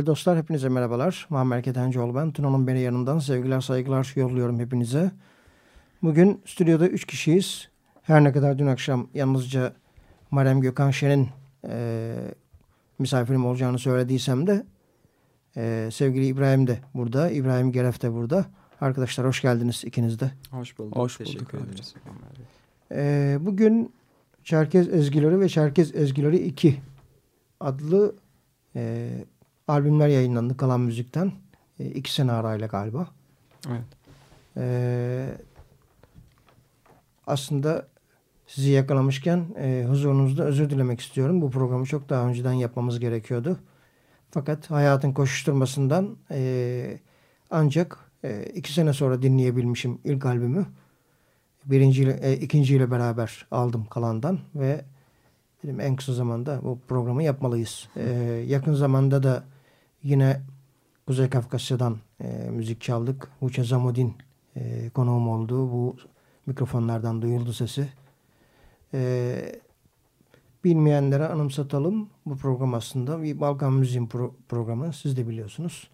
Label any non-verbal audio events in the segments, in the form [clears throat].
Değerli dostlar hepinize merhabalar. Muammer Ketencoğlu ben. Tuna'nın beni yanından sevgiler saygılar yolluyorum hepinize. Bugün stüdyoda üç kişiyiz. Her ne kadar dün akşam yalnızca Marem Gökhan Şen'in e, misafirim olacağını söylediysem de e, sevgili İbrahim de burada. İbrahim Geref de burada. Arkadaşlar hoş geldiniz ikiniz de. Hoş bulduk. Hoş Teşekkür bulduk, ederiz. E, bugün Çerkez Ezgileri ve Çerkez Ezgileri 2 adlı e, albümler yayınlandı kalan müzikten. E, iki sene arayla galiba. Evet. E, aslında sizi yakalamışken e, huzurunuzda özür dilemek istiyorum. Bu programı çok daha önceden yapmamız gerekiyordu. Fakat hayatın koşuşturmasından e, ancak e, iki sene sonra dinleyebilmişim ilk albümü. Birinciyle, e, ikinciyle beraber aldım kalandan ve dedim en kısa zamanda bu programı yapmalıyız. E, yakın zamanda da yine Kuzey Kafkasya'dan e, müzik çaldık. Uçe Zamudin e, konuğum oldu. Bu mikrofonlardan duyuldu sesi. E, bilmeyenlere anımsatalım. Bu program aslında bir Balkan müziğin pro programı. Siz de biliyorsunuz.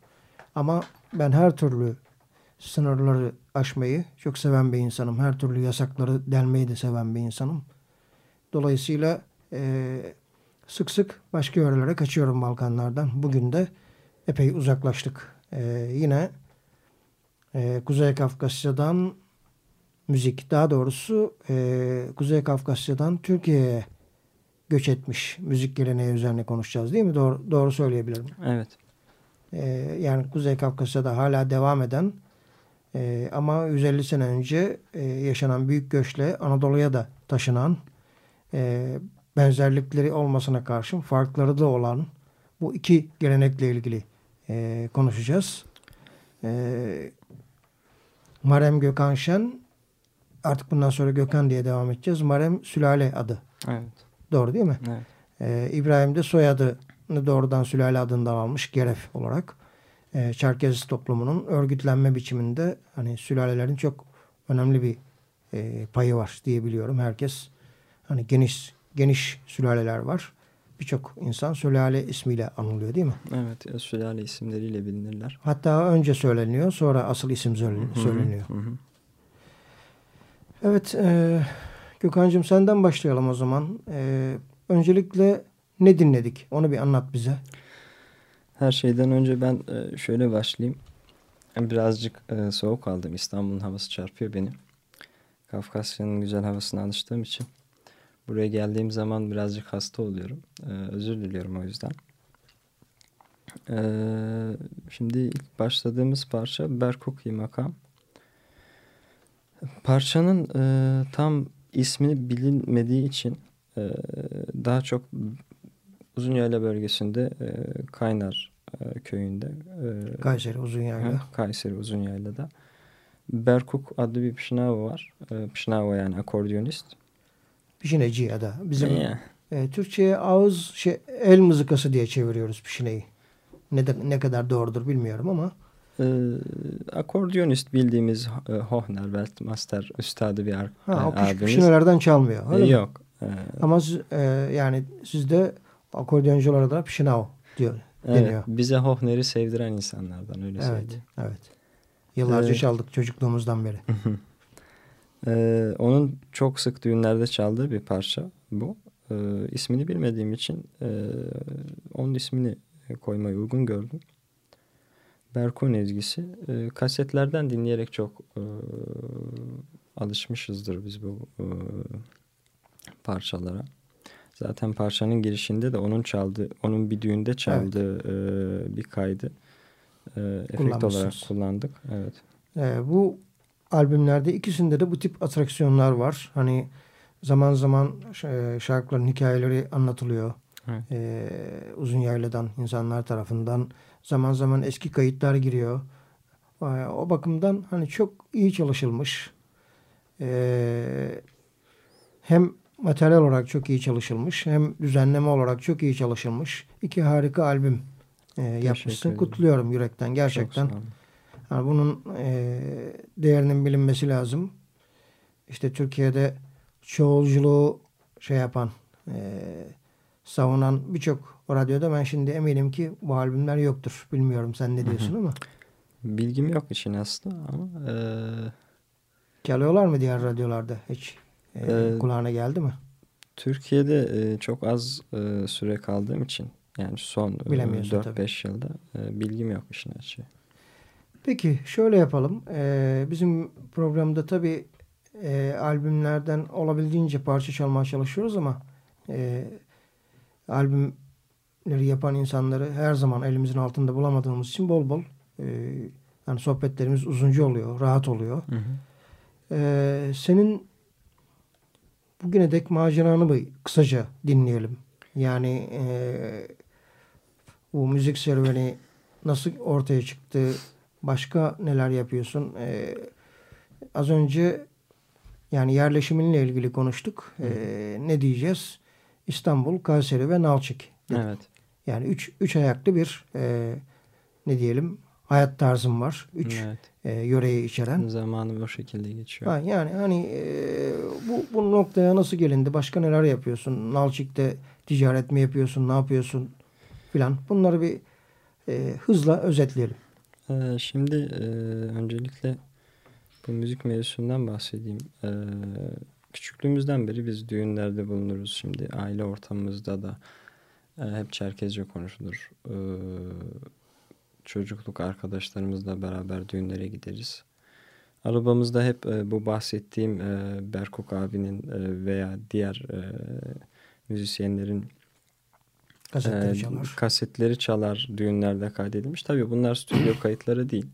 Ama ben her türlü sınırları aşmayı çok seven bir insanım. Her türlü yasakları delmeyi de seven bir insanım. Dolayısıyla e, sık sık başka yörelere kaçıyorum Balkanlardan. Bugün de epey uzaklaştık. E, yine e, Kuzey Kafkasya'dan müzik, daha doğrusu e, Kuzey Kafkasya'dan Türkiye'ye göç etmiş müzik geleneği üzerine konuşacağız değil mi? Doğru, doğru söyleyebilirim. Evet. E, yani Kuzey Kafkasya'da hala devam eden e, ama 150 sene önce e, yaşanan büyük göçle Anadolu'ya da taşınan e, benzerlikleri olmasına karşın farkları da olan bu iki gelenekle ilgili e, konuşacağız. E, Marem Gökhan Şen artık bundan sonra Gökhan diye devam edeceğiz. Marem Sülale adı. Evet. Doğru değil mi? Evet. E, İbrahim de soyadını doğrudan Sülale adından almış Geref olarak. E, Çerkez toplumunun örgütlenme biçiminde hani sülalelerin çok önemli bir e, payı var diyebiliyorum. Herkes hani geniş geniş sülaleler var. Birçok insan sülale ismiyle anılıyor değil mi? Evet. Sülale isimleriyle bilinirler. Hatta önce söyleniyor sonra asıl isim söyleniyor. Hı hı. Evet e, Gökhan'cığım senden başlayalım o zaman. E, öncelikle ne dinledik onu bir anlat bize. Her şeyden önce ben e, şöyle başlayayım. Birazcık e, soğuk aldım. İstanbul'un havası çarpıyor beni. Kafkasya'nın güzel havasına alıştığım için. Buraya geldiğim zaman birazcık hasta oluyorum. E, özür diliyorum o yüzden. E, şimdi ilk başladığımız parça Berkuki Makam. Parçanın e, tam ismini bilinmediği için e, daha çok Uzunyayla bölgesinde e, Kaynar e, köyünde e, Kayseri Uzunyayla. Ha, Kayseri Uzunyayla'da Berkuk adlı bir pişnava var. E, pişnava yani akordiyonist. Pişineci ya da bizim e, Türkçe'ye ağız şey, el mızıkası diye çeviriyoruz pişineyi. Ne, de, ne kadar doğrudur bilmiyorum ama E, akordiyonist bildiğimiz e, Hohner, Weltmaster üstadı bir ar- ha, o e, piş, abimiz. pişinelerden çalmıyor. E, mi? yok. E, Ama siz, e, yani sizde akordeonculara da pişinao diyor, evet, deniyor. bize Hohner'i sevdiren insanlardan öyle Evet, söyleyeyim. evet. Yıllarca Evet. çaldık çocukluğumuzdan beri. Ee, onun çok sık düğünlerde çaldığı bir parça bu. Ee, ismini bilmediğim için e, onun ismini koymayı uygun gördüm. Berkun ezgisi. E, kasetlerden dinleyerek çok e, alışmışızdır biz bu e, parçalara. Zaten parçanın girişinde de onun çaldığı, onun bir düğünde çaldığı e, bir kaydı e, efekt olarak kullandık. Evet. E, bu albümlerde ikisinde de bu tip atraksiyonlar var. Hani zaman zaman ş- şarkıların hikayeleri anlatılıyor. Evet. E, uzun yayladan insanlar tarafından. Zaman zaman eski kayıtlar giriyor. E, o bakımdan hani çok iyi çalışılmış. E, hem materyal olarak çok iyi çalışılmış hem düzenleme olarak çok iyi çalışılmış. İki harika albüm e, yapmışsın. Kutluyorum yürekten gerçekten. Çok. Yani bunun e, değerinin bilinmesi lazım. İşte Türkiye'de çoğulculuğu şey yapan, e, savunan birçok radyoda. Ben şimdi eminim ki bu albümler yoktur. Bilmiyorum sen ne diyorsun ama. Bilgim yok için aslında ama e, Çalıyorlar mı diğer radyolarda hiç? E, Ee, kulağına geldi mi? Türkiye'de e, çok az e, süre kaldığım için yani son e, Bilemiyorsun tabii. 4-5 yılda e, bilgim yok işin açığı. Peki şöyle yapalım. Ee, bizim programda tabii e, albümlerden olabildiğince parça çalmaya çalışıyoruz ama e, albümleri yapan insanları her zaman elimizin altında bulamadığımız için bol bol e, yani sohbetlerimiz uzuncu oluyor, rahat oluyor. Ee, senin bugüne dek maceranı bir kısaca dinleyelim. Yani e, bu müzik serüveni nasıl ortaya çıktı? Başka neler yapıyorsun? Ee, az önce yani yerleşiminle ilgili konuştuk. Ee, ne diyeceğiz? İstanbul, Kayseri ve Nalçık. dedik. Evet. Yani üç, üç ayaklı bir e, ne diyelim hayat tarzım var. Üç evet. e, yöreyi içeren. Zamanım o şekilde geçiyor. Ha, yani hani e, bu, bu noktaya nasıl gelindi? Başka neler yapıyorsun? Nalçik'te ticaret mi yapıyorsun? Ne yapıyorsun? Filan. Bunları bir e, hızla özetleyelim. Ee, şimdi e, öncelikle bu müzik mevzusundan bahsedeyim. Ee, küçüklüğümüzden beri biz düğünlerde bulunuruz. Şimdi aile ortamımızda da e, hep Çerkezce konuşulur. Ee, çocukluk arkadaşlarımızla beraber düğünlere gideriz. Arabamızda hep e, bu bahsettiğim Berkok abinin veya diğer müzisyenlerin Kasetleri çalar. Kasetleri çalar düğünlerde kaydedilmiş. Tabii bunlar stüdyo [clears throat] kayıtları değil.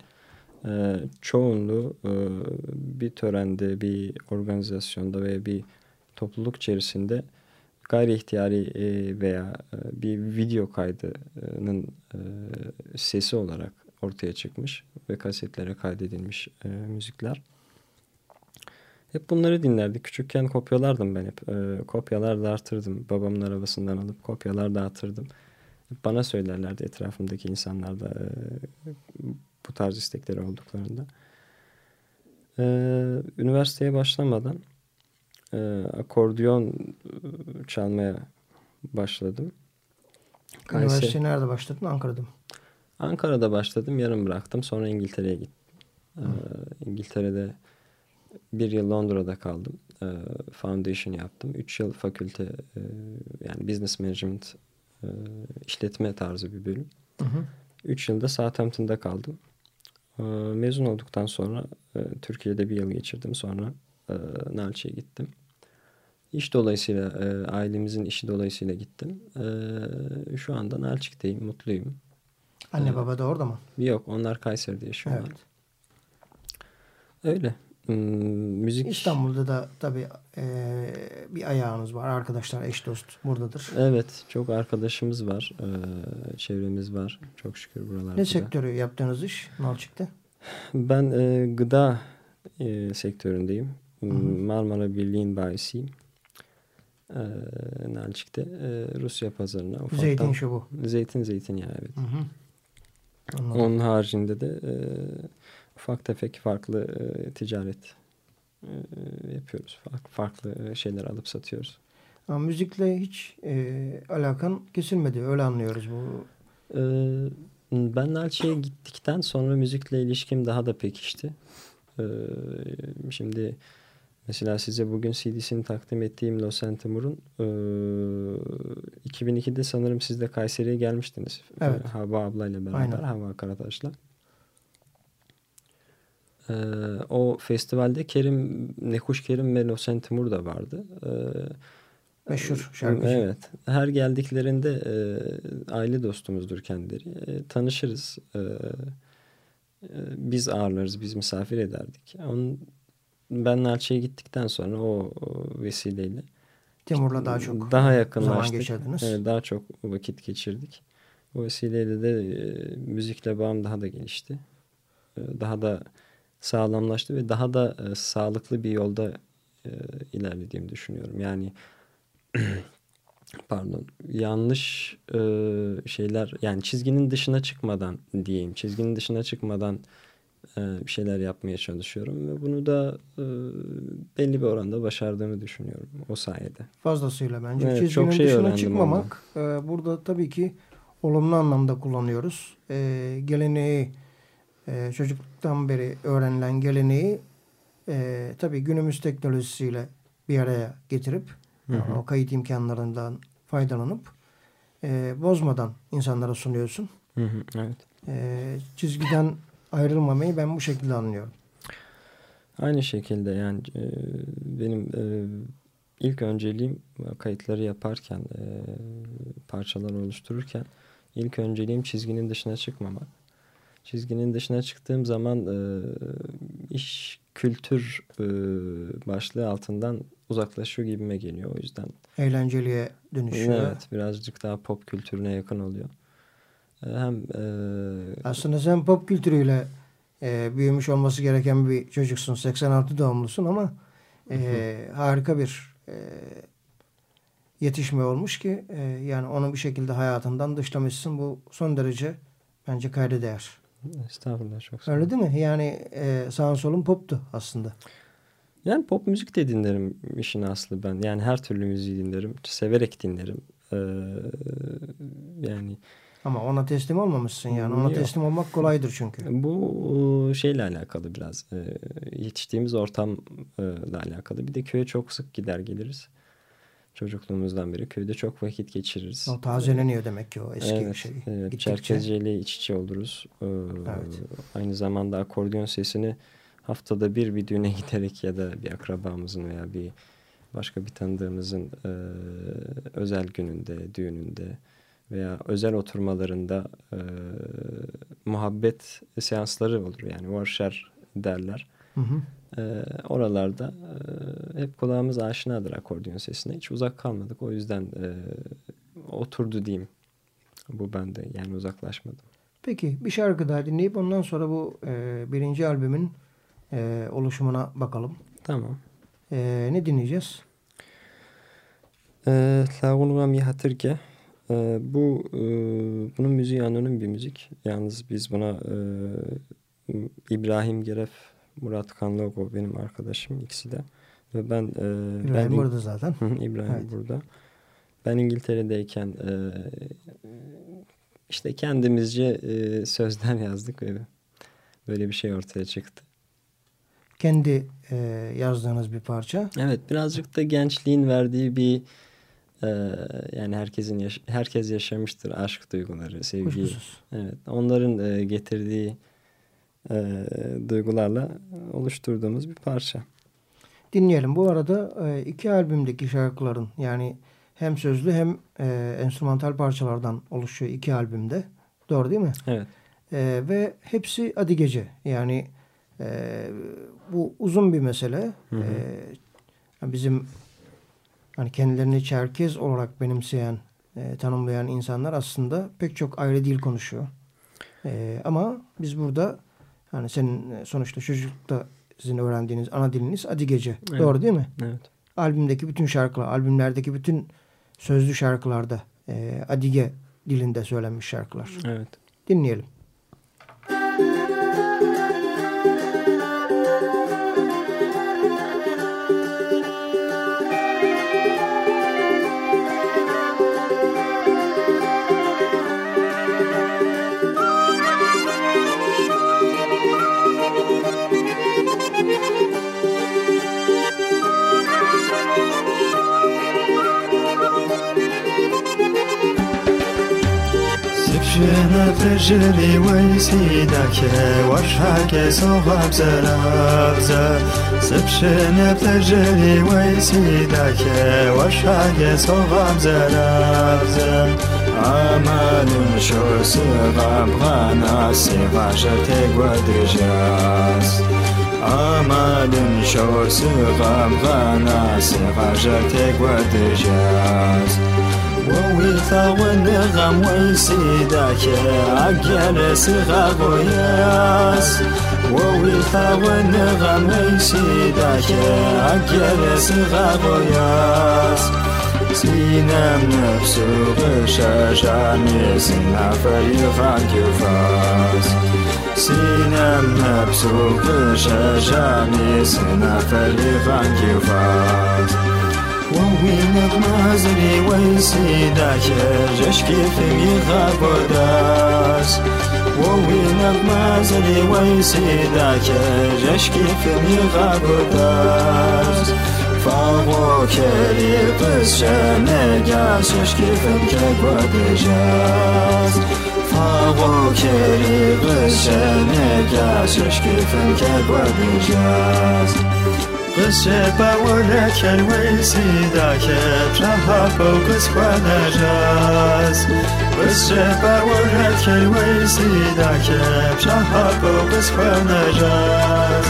Ee, çoğunluğu e, bir törende, bir organizasyonda veya bir topluluk içerisinde gayri ihtiyari e, veya e, bir video kaydının e, sesi olarak ortaya çıkmış ve kasetlere kaydedilmiş e, müzikler. Hep bunları dinlerdik. Küçükken kopyalardım ben hep. Ee, kopyalar dağıtırdım. Babamın arabasından alıp kopyalar dağıtırdım. Bana söylerlerdi etrafımdaki insanlar da e, bu tarz istekleri olduklarında. Ee, üniversiteye başlamadan e, akordeon e, çalmaya başladım. Kayseri- Üniversiteye nerede başladın? Ankara'da mı? Ankara'da başladım, yarım bıraktım. Sonra İngiltere'ye gittim. Ee, İngiltere'de bir yıl Londra'da kaldım. Ee, foundation yaptım. Üç yıl fakülte, e, yani business management, e, işletme tarzı bir bölüm. Hı hı. Üç yılda Southampton'da kaldım. Ee, mezun olduktan sonra e, Türkiye'de bir yıl geçirdim. Sonra e, gittim. İş dolayısıyla, e, ailemizin işi dolayısıyla gittim. E, şu anda Nalçık'tayım, mutluyum. Anne baba da orada mı? Yok, onlar Kayseri'de yaşıyorlar. Evet. Öyle. Müzik İstanbul'da da tabii e, bir ayağınız var. Arkadaşlar, eş dost buradadır. Evet, çok arkadaşımız var. Ee, çevremiz var. Çok şükür buralarda. Ne sektörü yaptığınız iş Nalçık'ta? Ben e, gıda e, sektöründeyim. Marmara Birliği'nin bayisiyim. Ee, Nalçık'ta e, Rusya pazarına ufaktan. Zeytin şu bu. Zeytin zeytinyağı evet. Hı hı. Anladım. Onun haricinde de e, ufak tefek farklı e, ticaret e, yapıyoruz. Farklı, e, şeyler alıp satıyoruz. Ama müzikle hiç e, alakan kesilmedi. Öyle anlıyoruz bu. Ee, ben Nalçı'ya gittikten sonra müzikle ilişkim daha da pekişti. Ee, şimdi mesela size bugün CD'sini takdim ettiğim Los Antemur'un e, 2002'de sanırım siz de Kayseri'ye gelmiştiniz. Evet. Hava ablayla beraber, Aynen. Hava Karataş'la. Ee, o festivalde Kerim, Nekuş Kerim ve Los Antemur da vardı. Ee, Meşhur şarkıcı. Evet. Her geldiklerinde e, aile dostumuzdur kendileri. E, tanışırız. E, e, biz ağırlarız, biz misafir ederdik. Onun, ben Nalçı'ya gittikten sonra o, o vesileyle Timur'la daha çok daha yakınlaştık. zaman geçirdiniz. Evet, daha çok vakit geçirdik. O vesileyle de e, müzikle bağım daha da gelişti. E, daha da sağlamlaştı ve daha da e, sağlıklı bir yolda e, ilerlediğimi düşünüyorum. Yani [clears throat] pardon yanlış e, şeyler yani çizginin dışına çıkmadan diyeyim çizginin dışına çıkmadan e, bir şeyler yapmaya çalışıyorum ve bunu da e, belli bir oranda başardığımı düşünüyorum o sayede. Fazlasıyla bence. Evet, Çizginin çok şey dışına çıkmamak e, burada tabii ki olumlu anlamda kullanıyoruz. E, geleneği e, çocukluktan beri öğrenilen geleneği e, tabii günümüz teknolojisiyle bir araya getirip Hı hı. o kayıt imkanlarından faydalanıp e, bozmadan insanlara sunuyorsun. Hı hı, evet. E, çizgiden ayrılmamayı ben bu şekilde anlıyorum. Aynı şekilde yani e, benim e, ilk önceliğim kayıtları yaparken, e, parçalar oluştururken ilk önceliğim çizginin dışına çıkmamak. Çizginin dışına çıktığım zaman e, iş kültür e, başlığı altından uzaklaşıyor gibime geliyor. O yüzden Eğlenceliye dönüşüyor. evet birazcık daha pop kültürüne yakın oluyor. E, hem e, Aslında sen pop kültürüyle e, büyümüş olması gereken bir çocuksun. 86 doğumlusun ama e, harika bir e, yetişme olmuş ki e, yani onu bir şekilde hayatından dışlamışsın. Bu son derece bence kayda değer. Estağfurullah çok sağ Öyle değil mi? Yani e, sağın solun poptu aslında. Yani pop müzik de dinlerim işin aslı ben. Yani her türlü müziği dinlerim. Severek dinlerim. Ee, yani Ama ona teslim olmamışsın yani. Ona Yok. teslim olmak kolaydır çünkü. bu e, şeyle alakalı biraz. Ee, yetiştiğimiz ortamla alakalı. Bir de köye çok sık gider geliriz. Çocukluğumuzdan beri köyde çok vakit geçiririz. O tazeleniyor demek ki o eski evet, şey. Evet, Gittikçe. Çerkezce ile iç içe oluruz. Ee, Aynı zamanda akordeon sesini haftada bir bir düğüne [laughs] giderek ya da bir akrabamızın veya bir başka bir tanıdığımızın e, özel gününde, düğününde veya özel oturmalarında e, muhabbet seansları olur. Yani warşer derler. Hı hı. E, oralarda e, hep kulağımız aşinadır akordeon sesine. Hiç uzak kalmadık. O yüzden e, oturdu diyeyim. Bu bende yani uzaklaşmadım. Peki bir şarkı daha dinleyip ondan sonra bu e, birinci albümün e, oluşumuna bakalım. Tamam. E, ne dinleyeceğiz? Lagunugam Yahatırke Ee, bu e, bunun müziği anonim bir müzik. Yalnız biz buna e, İbrahim Geref, Murat Kanlogo benim arkadaşım ikisi de. Ve ben e, İbrahim ben, burada zaten. İbrahim Evet. burada. Ben İngiltere'deyken e, işte kendimizce e, sözler yazdık ve böyle bir şey ortaya çıktı. Kendi e, yazdığınız bir parça. Evet birazcık da gençliğin verdiği bir e, yani herkesin yaş- herkes yaşamıştır aşk duyguları, sevgi. Kuşkusuz. Evet onların e, getirdiği e, duygularla oluşturduğumuz bir parça. Dinleyelim. Bu arada e, iki albümdeki şarkıların yani hem sözlü hem e, enstrümantal parçalardan oluşuyor iki albümde. Doğru değil mi? Evet. E, ve hepsi Adi Gece. Yani e, bu uzun bir mesele. Hı hı. E, bizim hani kendilerini Çerkez olarak benimseyen, e, tanımlayan insanlar aslında pek çok ayrı dil konuşuyor. E, ama biz burada hani senin e, sonuçta çocukta sizin öğrendiğiniz ana diliniz Adi Gece. Evet. Doğru değil mi? Evet. Albümdeki bütün şarkılar, albümlerdeki bütün sözlü şarkılarda e, Adige dilinde söylenmiş şarkılar. Evet. Dinleyelim. تجربي ويسيدك وشحك صغب زلابزة سبشن بتجربي ويسيدك وشحك صغب ز عمل شو سغب غنا سغاشة تقود جاس عمل شو سغب غنا سغاشة تقود جاس ويثاون غم ويسيداك عقل سغاغ وی ويثاون غم ويسيداك عقل سغاغ وياس سينام نفسه سینم نسن فريقا كفاس سينام نفسه غشاشة نسن فريقا كفاس وینت مزری ویسی داشه جشکی فیمی خبود است و وینت مزری ویسی داشه جشکی فیمی خبود است فاقو کری قصه نگاس جشکی فیم که گود جاست فاقو کری قصه نگاس جشکی فیم که گود جاست قز باولکن ویسی دا که پرها فوقس خوانا جاز قز کن ویسی دا که پرها فوقس خوانا جاز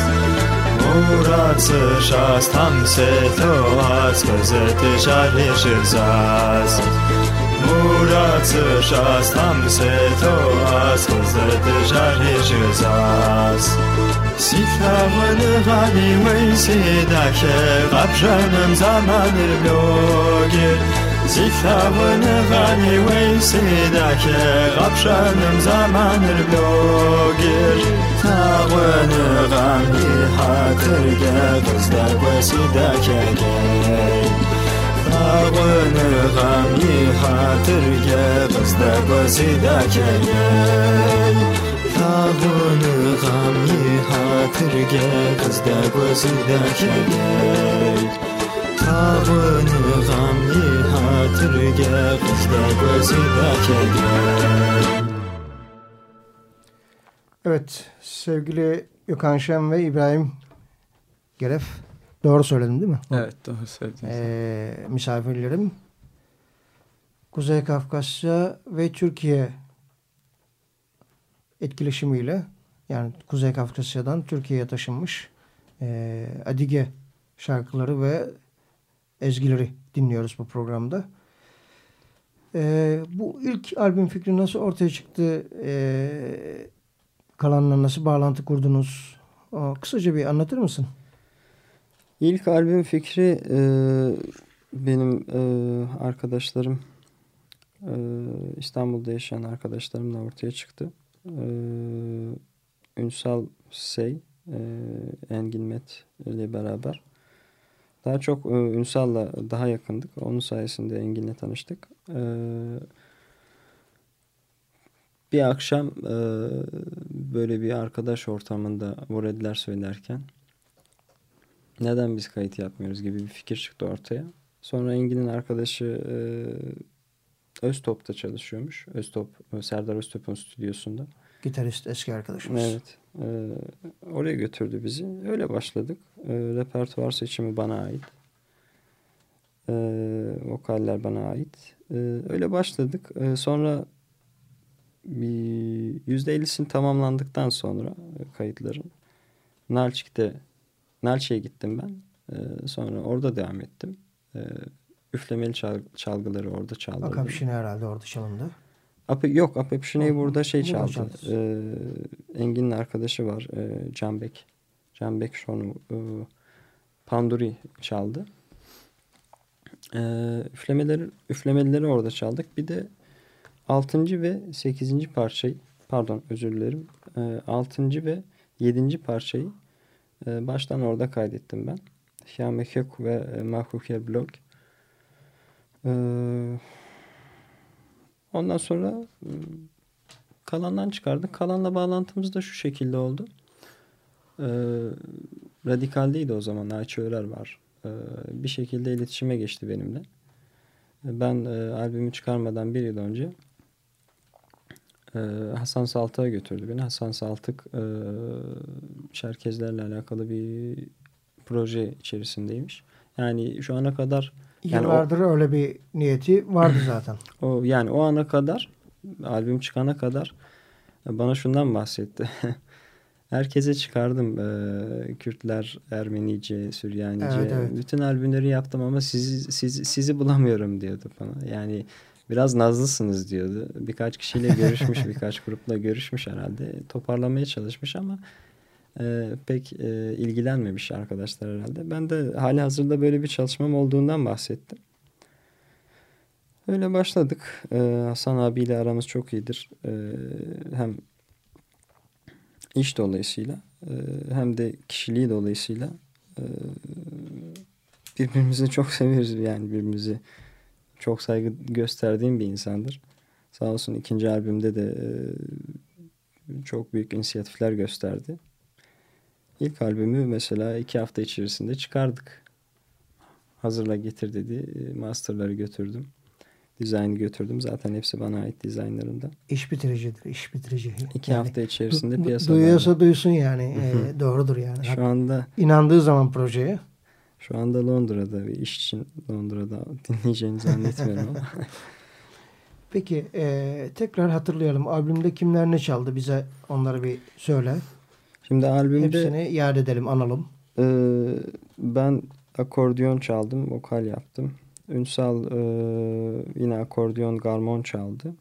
مورد سشاست هم ستو از قزت شرح شرزاز مورد سشاست هم تو از قزت شرح شرزاز سیتوان غنی ویسی دکه قبشنم زمن بلوگه سیتوان غنی ویسی دکه قبشنم زمن بلوگه تاوان غمی حترگه قزده ویسی دکه تاوان غمی حترگه قزده ویسی دکه Tağını gani hatırge Kızda gözüde gel Tağını gani hatırge Kızda gözüde gel Evet sevgili Gökhan Şen ve İbrahim Geref doğru söyledim değil mi? Evet doğru söylediniz. Ee, misafirlerim Kuzey Kafkasya ve Türkiye etkileşimiyle yani Kuzey Kafkasya'dan Türkiye'ye taşınmış e, Adige şarkıları ve ezgileri dinliyoruz bu programda. E, bu ilk albüm fikri nasıl ortaya çıktı? E, kalanla nasıl bağlantı kurdunuz? O, kısaca bir anlatır mısın? İlk albüm fikri e, benim e, arkadaşlarım e, İstanbul'da yaşayan arkadaşlarımla ortaya çıktı. E, Ünsal Sey, e, Engin Met ile beraber. Daha çok e, Ünsal'la daha yakındık. Onun sayesinde Engin'le tanıştık. E, bir akşam e, böyle bir arkadaş ortamında vorediler söylerken neden biz kayıt yapmıyoruz gibi bir fikir çıktı ortaya. Sonra Engin'in arkadaşı Öztop'ta çalışıyormuş. Öztop, Serdar Öztop'un stüdyosunda. Gitarist eski arkadaşımız. Evet. E, oraya götürdü bizi. Öyle başladık. E, repertuar seçimi bana ait. E, vokaller bana ait. E, öyle başladık. E, sonra bir %50'sini tamamlandıktan sonra e, kayıtların Nalçik'te Nalçik'e gittim ben. E, sonra orada devam ettim. E, üflemeli çal, çalgıları orada çaldım. Akapşin herhalde orada çalındı. Ape, yok Apepşine'yi burada şey Burada çaldı. çaldı. E, Engin'in arkadaşı var. E, Canbek. Canbek şonu e, Panduri çaldı. E, üflemeleri, üflemelileri orada çaldık. Bir de 6. ve 8. parçayı pardon özür dilerim. E, 6. ve 7. parçayı e, baştan orada kaydettim ben. Şamekek ve e, Mahkuker Blog. E, ondan sonra e, kalandan çıkardık. Kalanla bağlantımız da şu şekilde oldu. E, radikaldeydi o zaman. Ayça Örer var. E, bir şekilde iletişime geçti benimle. Ben e, albümü çıkarmadan bir yıl önce e, Hasan Saltık'a götürdü beni. Hasan Saltık e, Çerkezlerle alakalı bir proje içerisindeymiş. Yani şu ana kadar yani Yıllardır öyle bir niyeti vardı [clears throat] zaten. o yani o ana kadar albüm çıkana kadar bana şundan bahsetti. [laughs] Herkese çıkardım. Ee, Kürtler, Ermenice, Süryanice. Evet, evet. Bütün albümleri yaptım ama sizi, sizi, sizi bulamıyorum diyordu bana. Yani biraz nazlısınız diyordu. Birkaç kişiyle görüşmüş, [laughs] birkaç grupla görüşmüş herhalde. Toparlamaya çalışmış ama e, pek e, ilgilenmemiş arkadaşlar herhalde. Ben de hali hazırda böyle bir çalışmam olduğundan bahsettim. Öyle başladık. Ee, Hasan abiyle aramız çok iyidir. Ee, hem iş dolayısıyla e, hem de kişiliği dolayısıyla e, birbirimizi çok severiz yani birbirimizi çok saygı gösterdiğim bir insandır. Sağ olsun ikinci albümde de e, çok büyük inisiyatifler gösterdi. İlk albümü mesela iki hafta içerisinde çıkardık. Hazırla getir dedi. E, masterları götürdüm. Dizaynı götürdüm. Zaten hepsi bana ait dizaynlarında. İş bitiricidir, iş bitirici. İki hafta içerisinde du- piyasada. Duyuyorsa duysun yani. E, doğrudur yani. Şu anda İnandığı zaman projeye. şu anda Londra'da bir iş için Londra'da [laughs] dinleyeceğini zannetmiyorum ama. [laughs] Peki e, tekrar hatırlayalım. Albümde kimler ne çaldı? Bize onları bir söyle. Şimdi albümde Hepsini iade edelim, analım. e, ben akordeon çaldım, vokal yaptım. Ünsal e, yine akordeon, garmon çaldı.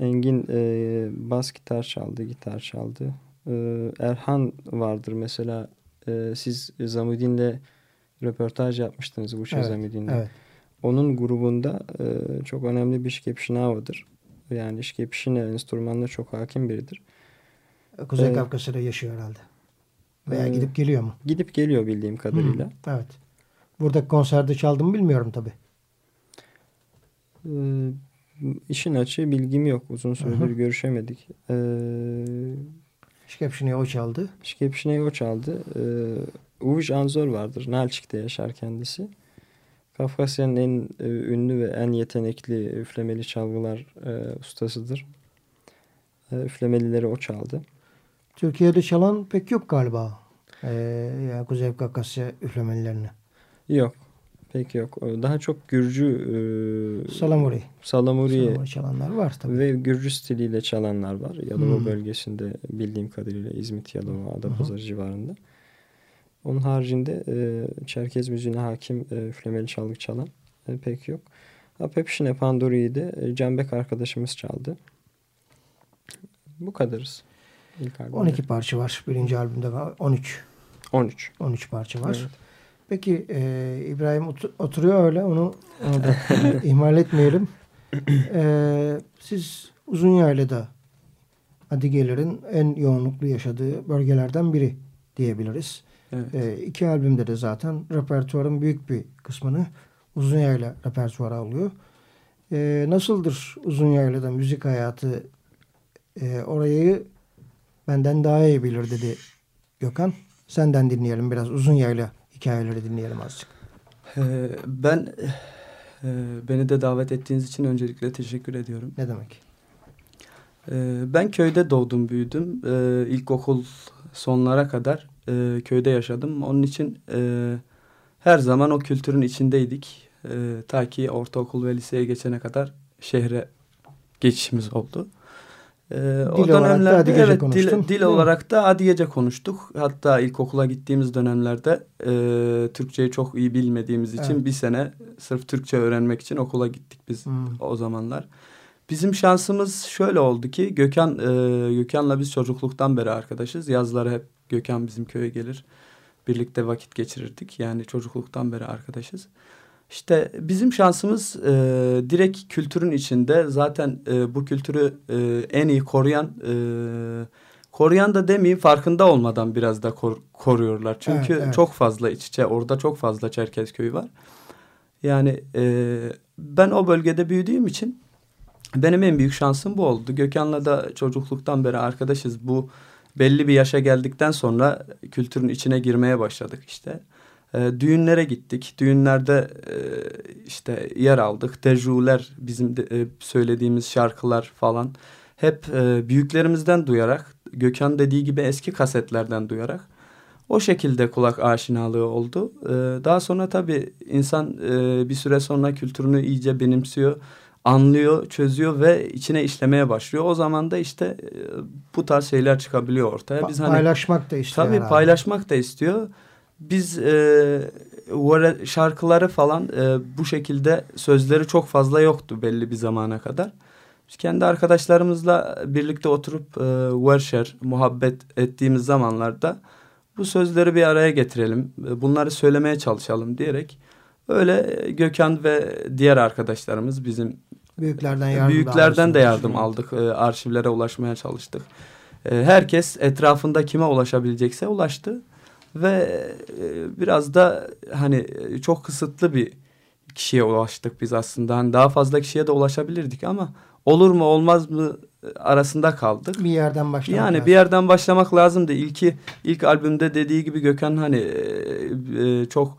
Engin e, bas gitar çaldı, gitar çaldı. E, Erhan vardır mesela. E, siz Zamudin'le röportaj yapmıştınız bu Evet, Zamudin'le. Evet. Onun grubunda e, çok önemli bir Şkepşinava'dır. Yani Şkepşine enstrümanına çok hakim biridir. Kuzey Evet. Kafkasya'da yaşıyor herhalde. Veya Ee, gidip geliyor mu? Gidip geliyor bildiğim kadarıyla. Hı, evet. Burada konserde çaldım bilmiyorum tabii. Ee, işin açığı bilgim yok. Uzun süredir Hı hı. görüşemedik. Ee, Şkepşine'yi o çaldı. Şkepşine'yi o çaldı. Ee, Uvuş Anzor vardır. Nalçik'te yaşar kendisi. Kafkasya'nın en e, ünlü ve en yetenekli üflemeli çalgılar e, ustasıdır. E, üflemelileri o çaldı. Türkiye'de çalan pek yok galiba. Ee, ya Kuzey Kafkasya üflemelilerini. Yok. Pek yok. Daha çok Gürcü e, Salamuri. Salamuri'ye Salamuri çalanlar var tabii. ve Gürcü stiliyle çalanlar var. Yalova Hmm. bölgesinde bildiğim kadarıyla İzmit, Yalova, Adapazarı civarında. Onun haricinde e, Çerkez müziğine hakim e, üflemeli çalgı çalan e, pek yok. Apepşine Pandori'yi de e, Cembek arkadaşımız çaldı. Bu kadarız. İlk albümde. 12 parça var. Birinci albümde var. 13. 13. 13 parça var. Evet. Peki e, İbrahim otur- oturuyor öyle. Onu, onu da [laughs] ihmal etmeyelim. E, siz uzun yaylada Adigelerin en yoğunluklu yaşadığı bölgelerden biri diyebiliriz. Evet. E, iki albümde de zaten repertuarın büyük bir kısmını uzun yayla repertuara alıyor. E, nasıldır uzun yaylada müzik hayatı? E, orayı benden daha iyi bilir dedi Gökhan. Senden dinleyelim biraz uzun yayla hikayeleri dinleyelim azıcık. Ee, ben e, beni de davet ettiğiniz için öncelikle teşekkür ediyorum. Ne demek? Ee, ben köyde doğdum, büyüdüm. Ee, ilkokul sonlara kadar e, köyde yaşadım. Onun için e, her zaman o kültürün içindeydik. E, ta ki ortaokul ve liseye geçene kadar şehre geçişimiz oldu. E, Dil olarak da Adigece evet, konuştun, dil, dil olarak da Adigece konuştuk. Hatta ilkokula gittiğimiz dönemlerde e, Türkçeyi çok iyi bilmediğimiz için Evet. bir sene sırf Türkçe öğrenmek için okula gittik biz Hmm. o zamanlar. Bizim şansımız şöyle oldu ki Gökhan e, Gökhan'la biz çocukluktan beri arkadaşız. Yazları hep Gökhan bizim köye gelir. Birlikte vakit geçirirdik. Yani çocukluktan beri arkadaşız. İşte bizim şansımız e, direkt kültürün içinde. Zaten e, bu kültürü e, en iyi koruyan e, koruyan da demeyeyim farkında olmadan biraz da kor- koruyorlar. Çünkü Evet, evet. çok fazla iç içe orada çok fazla Çerkez köyü var. Yani e, ben o bölgede büyüdüğüm için benim en büyük şansım bu oldu. Gökhan'la da çocukluktan beri arkadaşız. Bu belli bir yaşa geldikten sonra kültürün içine girmeye başladık işte. E, düğünlere gittik. Düğünlerde e, işte yer aldık. Dejuler bizim de, e, söylediğimiz şarkılar falan. Hep e, büyüklerimizden duyarak, Gökhan dediği gibi eski kasetlerden duyarak o şekilde kulak aşinalığı oldu. E, daha sonra tabii insan e, bir süre sonra kültürünü iyice benimsiyor, anlıyor, çözüyor ve içine işlemeye başlıyor. O zaman da işte e, bu tarz şeyler çıkabiliyor ortaya. Biz hani paylaşmak da istiyor Tabii herhalde. paylaşmak da istiyor. Biz e, şarkıları falan e, bu şekilde sözleri çok fazla yoktu belli bir zamana kadar. Biz kendi arkadaşlarımızla birlikte oturup e, worship, muhabbet ettiğimiz zamanlarda bu sözleri bir araya getirelim, e, bunları söylemeye çalışalım diyerek öyle e, Gökhan ve diğer arkadaşlarımız bizim Büyüklerden yardım büyüklerden de yardım aldık, e, arşivlere ulaşmaya çalıştık. e, herkes etrafında kime ulaşabilecekse ulaştı ve e, biraz da hani e, çok kısıtlı bir kişiye ulaştık biz aslında. Hani daha fazla kişiye de ulaşabilirdik ama olur mu olmaz mı arasında kaldık. Bir yerden başlamak Yani lazım. bir yerden başlamak lazımdı. İlki ilk albümde dediği gibi Gökhan hani e, e, çok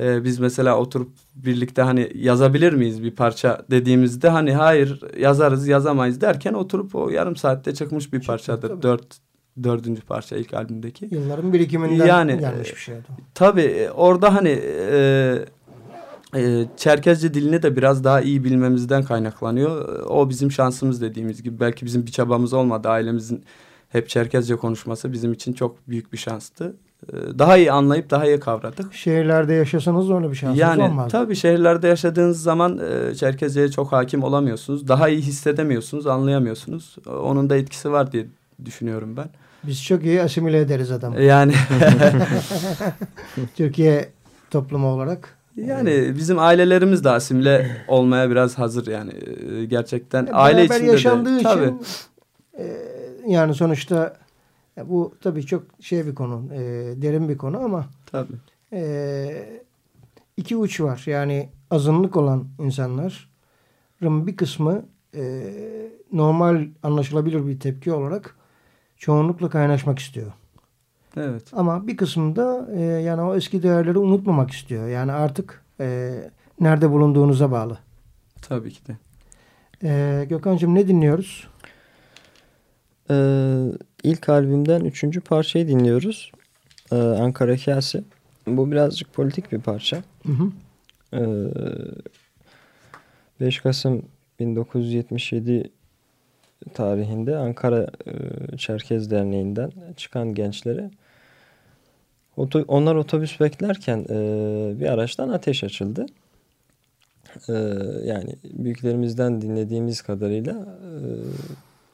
e, biz mesela oturup birlikte hani yazabilir miyiz bir parça dediğimizde hani hayır yazarız yazamayız derken oturup o yarım saatte çıkmış bir parçadır. Dört dördüncü parça ilk albümdeki. Yılların birikiminden Yani, gelmiş bir şeydi. Tabii e, orada hani e, e, Çerkezce dilini de biraz daha iyi bilmemizden kaynaklanıyor. O bizim şansımız dediğimiz gibi. Belki bizim bir çabamız olmadı. Ailemizin hep Çerkezce konuşması bizim için çok büyük bir şanstı. E, Daha iyi anlayıp daha iyi kavradık. Şehirlerde yaşasanız öyle bir şansınız Yani olmaz. tabii şehirlerde yaşadığınız zaman Çerkezce'ye çok hakim olamıyorsunuz. Daha iyi hissedemiyorsunuz, anlayamıyorsunuz. Onun da etkisi var diye düşünüyorum ben. Biz çok iyi asimile ederiz adamı. E, Yani [laughs] Türkiye toplumu olarak. Yani bizim ailelerimiz de asimile olmaya biraz hazır yani Ee, gerçekten aile Beraber içinde yaşandığı de tabii için e, yani sonuçta e, bu tabii çok şey bir konu, e, derin bir konu ama tabii e, iki uç var. Yani azınlık olan insanların bir kısmı e, normal anlaşılabilir bir tepki olarak çoğunlukla kaynaşmak istiyor. evet Ama bir kısmı da e, yani o eski değerleri unutmamak istiyor. Yani artık e, nerede bulunduğunuza bağlı. tabii ki de. E, Gökhan'cığım ne dinliyoruz? Ee, ilk albümden üçüncü parçayı dinliyoruz. Ee, Ankara Kase. Bu birazcık politik bir parça. Hı hı. Ee, 5 Kasım 1977 tarihinde Ankara e, Çerkez Derneği'nden çıkan gençlere onlar otobüs beklerken e, bir araçtan ateş açıldı. E, yani büyüklerimizden dinlediğimiz kadarıyla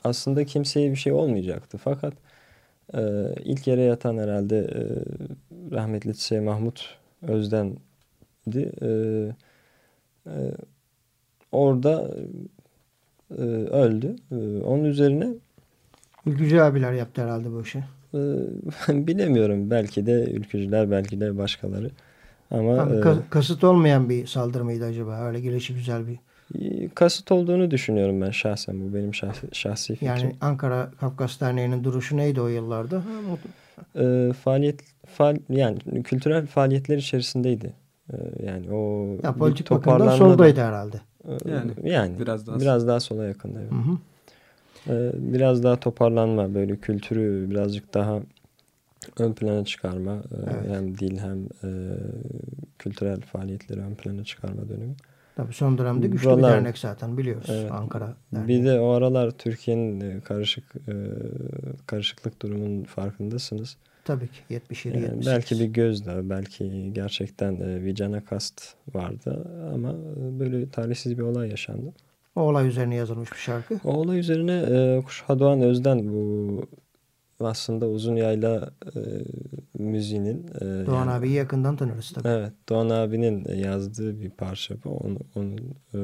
aslında kimseye bir şey olmayacaktı. Fakat ilk yere yatan herhalde rahmetli Çiçeği Mahmut Özden'di. Orada e, öldü. E, onun üzerine Ülkücü abiler yaptı herhalde bu işi. e, bilemiyorum belki de ülkücüler belki de başkaları. Ama Yani e, ka- kasıt olmayan bir saldırı mıydı acaba? Öyle gelişi güzel bir. kasıt olduğunu düşünüyorum ben şahsen. Bu benim şahsi, şahsi fikrim. Yani Ankara Kafkas Derneği'nin duruşu neydi o yıllarda? Ha, e, faaliyet faal, yani kültürel faaliyetler içerisindeydi. E, yani o Ya politik toparlanma da- soldaydı herhalde. Yani yani biraz daha biraz daha sola yakında. evet. Hı hı. E, biraz daha toparlanma böyle kültürü birazcık daha ön plana çıkarma e, Evet. hem dil hem e, kültürel faaliyetleri ön plana çıkarma dönemi. Tabii son dönemde güçlü Buralar- bir dernek zaten biliyoruz. Evet. Ankara Bir Derneği. de o aralar Türkiye'nin e, karışık e, karışıklık durumunun farkındasınız. Tabii ki 77 Yani 78. belki bir gözdağı, belki gerçekten e, bir cana kast vardı ama e, böyle talihsiz bir olay yaşandı. O olay üzerine yazılmış bir şarkı. O olay üzerine e, Kuşha Doğan Özden bu aslında uzun yayla e, müziğinin e, Doğan yani- abiyi yakından tanırız tabii. Evet, Doğan abinin yazdığı bir parça bu. Onun, onun e,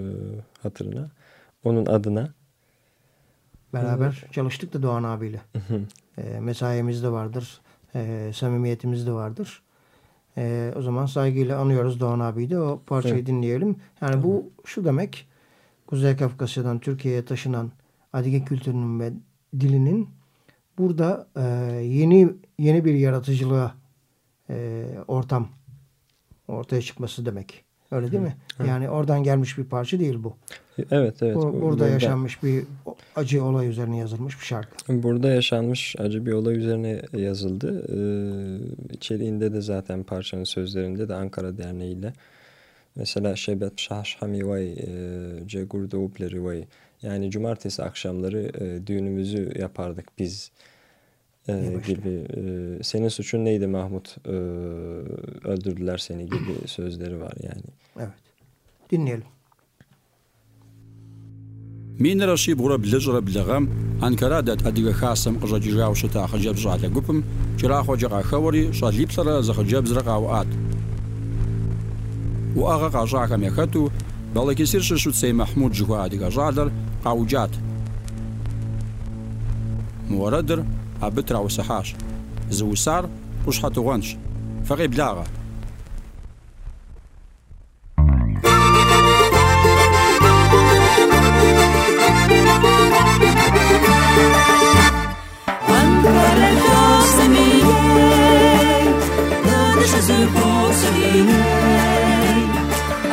hatırına, onun adına. Beraber çalıştık da Doğan abiyle. e, mesaimiz de vardır. E, samimiyetimiz de vardır. E, o zaman saygıyla anıyoruz Doğan abiyi de. O parçayı Evet. dinleyelim. Yani bu şu demek. Kuzey Kafkasya'dan Türkiye'ye taşınan Adige kültürünün ve dilinin burada e, yeni yeni bir yaratıcılığa e, ortam ortaya çıkması demek. Öyle değil mi? Yani oradan gelmiş bir parça değil bu. Evet, evet. Bu- Bu- burada yaşanmış bir acı olay üzerine yazılmış bir şarkı. Burada yaşanmış acı bir olay üzerine yazıldı. Ee, içeriğinde de zaten parçanın sözlerinde de Ankara Derneği ile mesela Şebet Şahşhami Vay, e, Cegur Doğupleri Vay yani cumartesi akşamları e, düğünümüzü yapardık biz e, gibi. E, senin suçun neydi Mahmut? E, öldürdüler seni gibi sözleri var yani. Evet. Dinleyelim. مين رشي بغرا بلجرة بلغام أنكرا دات أديغا خاسم قجا جيغاو شتا خجاب زرعة قبم جرا خو جغا خوري شا ليبترا زخجاب زرقاو آت وأغا قاجا كم يخطو بلا كسير ششوت سي محمود جوا أديغا جادر قاو جات موردر عبترا وسحاش زوسار وشحة غنش فغي بلاغة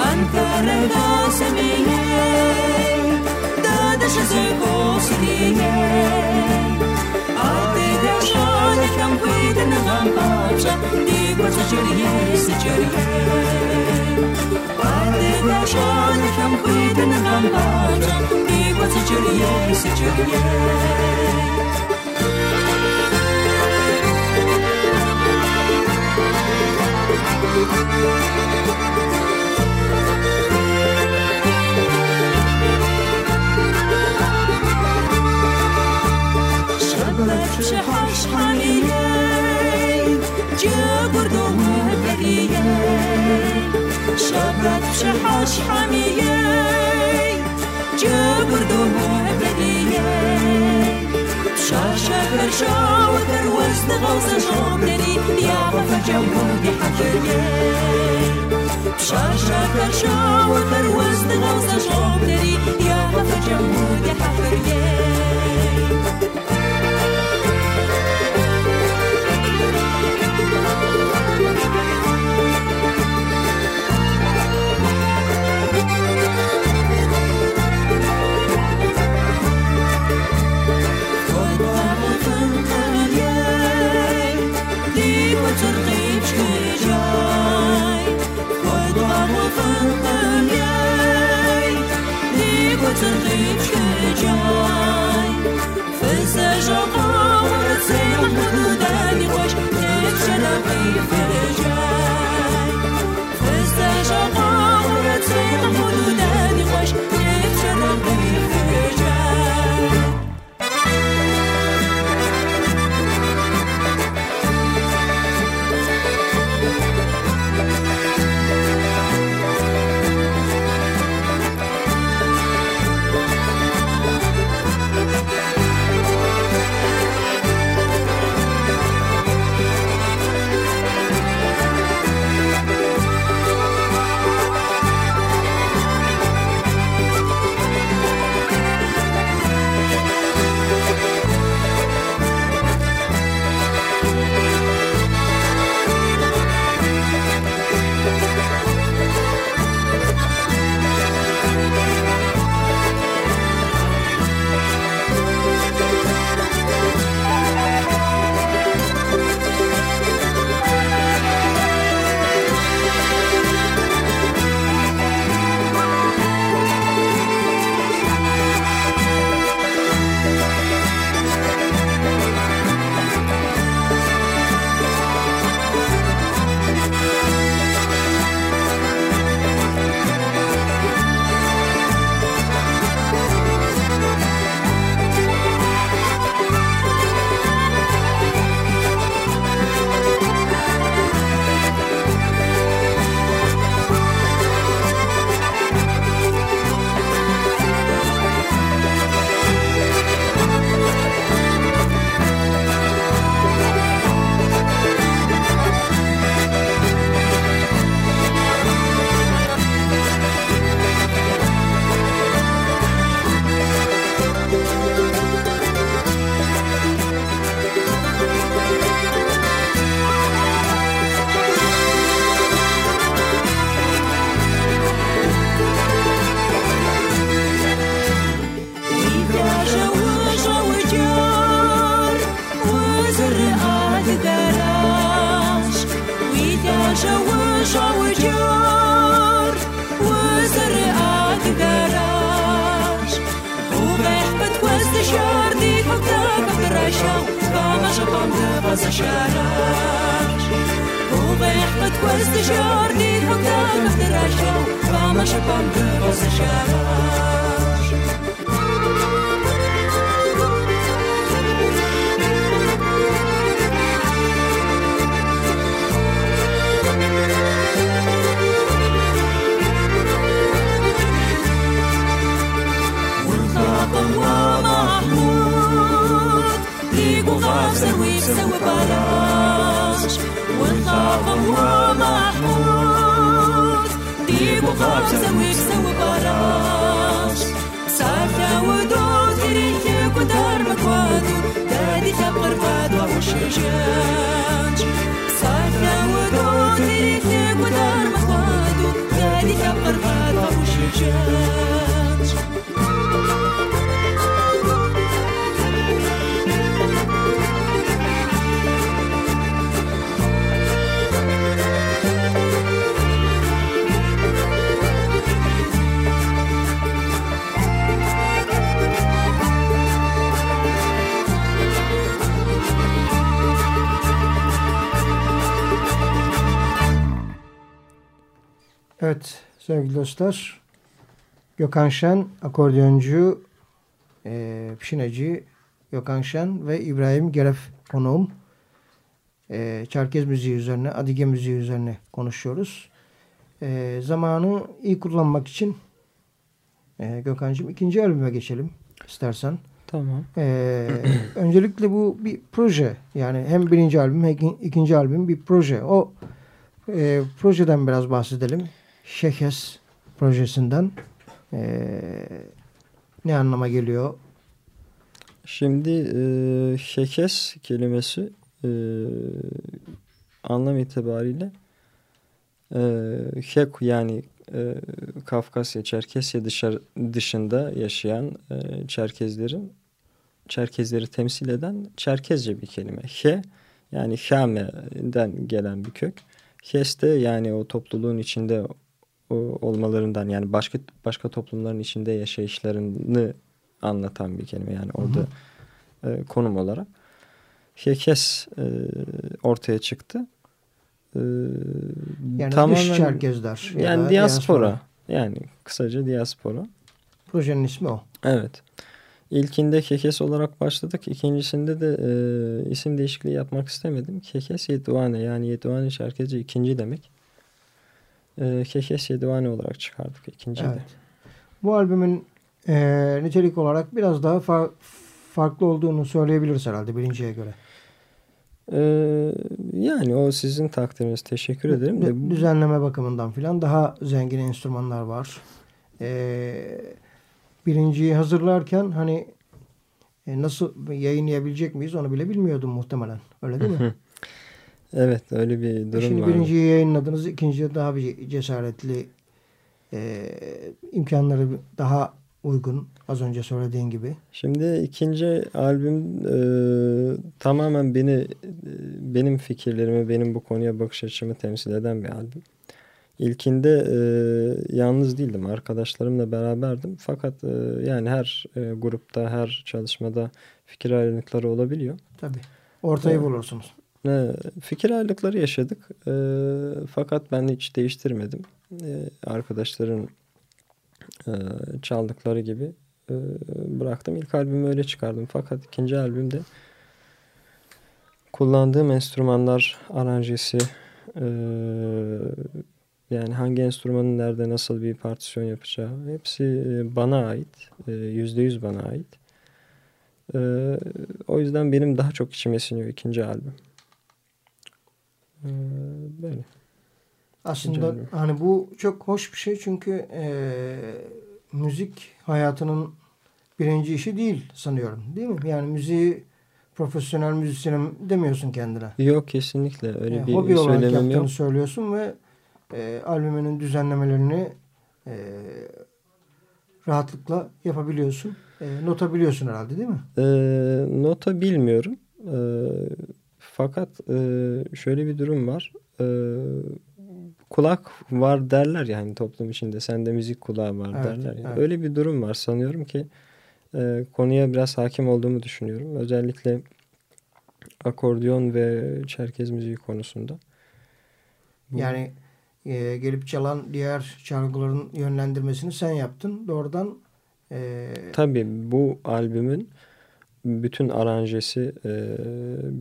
Ankara'da semeye, dönüşüzü kosiliye. Igor Sucheliese, Cherie. Igor Sucheliese, Cherie. Igor Sucheliese, Cherie. Igor Sucheliese, Cherie. 是好，是好，你。جگردو بریه شبت شحاش حمیه جگردو بریه شاشة برشا وكر وزن غوص نوم نري يا فجا ودي حكية شاشة برشا وكر وزن غوص نوم نري يا فجا دی حكية 这里却有。Sevgili dostlar. Gökhan Şen, akordeoncu, e, pişineci Gökhan Şen ve İbrahim Geref konuğum. E, Çerkez müziği üzerine, Adige müziği üzerine konuşuyoruz. E, zamanı iyi kullanmak için e, Gökhan'cığım ikinci albüme geçelim istersen. Tamam. Ee, [clears throat] öncelikle bu bir proje. Yani hem birinci albüm hem ikinci albüm bir proje. O e, projeden biraz bahsedelim. Şekes projesinden. Ee, ne anlama geliyor? Şimdi e, şekes kelimesi e, anlam itibariyle e, hek yani e, Kafkasya, Çerkesya dışarı, dışında yaşayan e, Çerkezlerin Çerkezleri temsil eden Çerkezce bir kelime. He yani Hame'den gelen bir kök. De yani o topluluğun içinde olmalarından yani başka başka toplumların içinde yaşayışlarını anlatan bir kelime. Yani orada e, konum olarak. Hekes e, ortaya çıktı. E, Yani dış Çerkezler. ya Yani da diaspora. Yani kısaca diaspora. Projenin ismi o. Evet. İlkinde Kekes olarak başladık. İkincisinde de e, isim değişikliği yapmak istemedim. Kekes Yeduvane yani Yeduvane Çerkezce ikinci demek. E, Kekes Yeduvane olarak çıkardık ikinci de. Evet. Bu albümün e, nitelik olarak biraz daha fa- farklı olduğunu söyleyebiliriz herhalde birinciye göre. E, yani o sizin takdiriniz. Teşekkür ederim de. Dü- Düzenleme bakımından filan daha zengin enstrümanlar var. E, birinciyi hazırlarken hani e, nasıl yayınlayabilecek miyiz onu bile bilmiyordum muhtemelen. Öyle değil mi? [laughs] Evet öyle bir durum Şimdi var. birinciyi yayınladınız. ikincide daha bir cesaretli e, imkanları daha uygun. Az önce söylediğin gibi. Şimdi ikinci albüm e, tamamen beni e, benim fikirlerimi, benim bu konuya bakış açımı temsil eden bir albüm. İlkinde e, yalnız değildim. Arkadaşlarımla beraberdim. Fakat e, yani her e, grupta, her çalışmada fikir ayrılıkları olabiliyor. Tabii. Ortayı Evet. bulursunuz. E, fikir ayrılıkları yaşadık. E, fakat ben hiç değiştirmedim. E, arkadaşların e, çaldıkları gibi e, bıraktım. İlk albümü öyle çıkardım. Fakat ikinci albümde kullandığım enstrümanlar aranjesi e, yani hangi enstrümanın nerede nasıl bir partisyon yapacağı hepsi e, bana ait. E, Yüzde yüz bana ait. E, o yüzden benim daha çok içime siniyor ikinci albüm. E, böyle. Aslında hani bu çok hoş bir şey çünkü e, müzik hayatının birinci işi değil sanıyorum. Değil mi? Yani müziği profesyonel müzisyenim demiyorsun kendine. Yok kesinlikle öyle Yani bir hobi olarak yaptığını yok. söylüyorsun ve e, albümünün düzenlemelerini e, rahatlıkla yapabiliyorsun. E, nota biliyorsun herhalde değil mi? E, nota bilmiyorum. E, fakat e, şöyle bir durum var. E, kulak var derler ya hani toplum içinde. Sende müzik kulağı var Evet, derler ya. evet. Öyle bir durum var sanıyorum ki e, konuya biraz hakim olduğumu düşünüyorum. Özellikle akordeon ve çerkez müziği konusunda. Bu- Yani e, gelip çalan diğer çalgıların yönlendirmesini sen yaptın. Doğrudan e, Tabii bu albümün bütün aranjesi, e,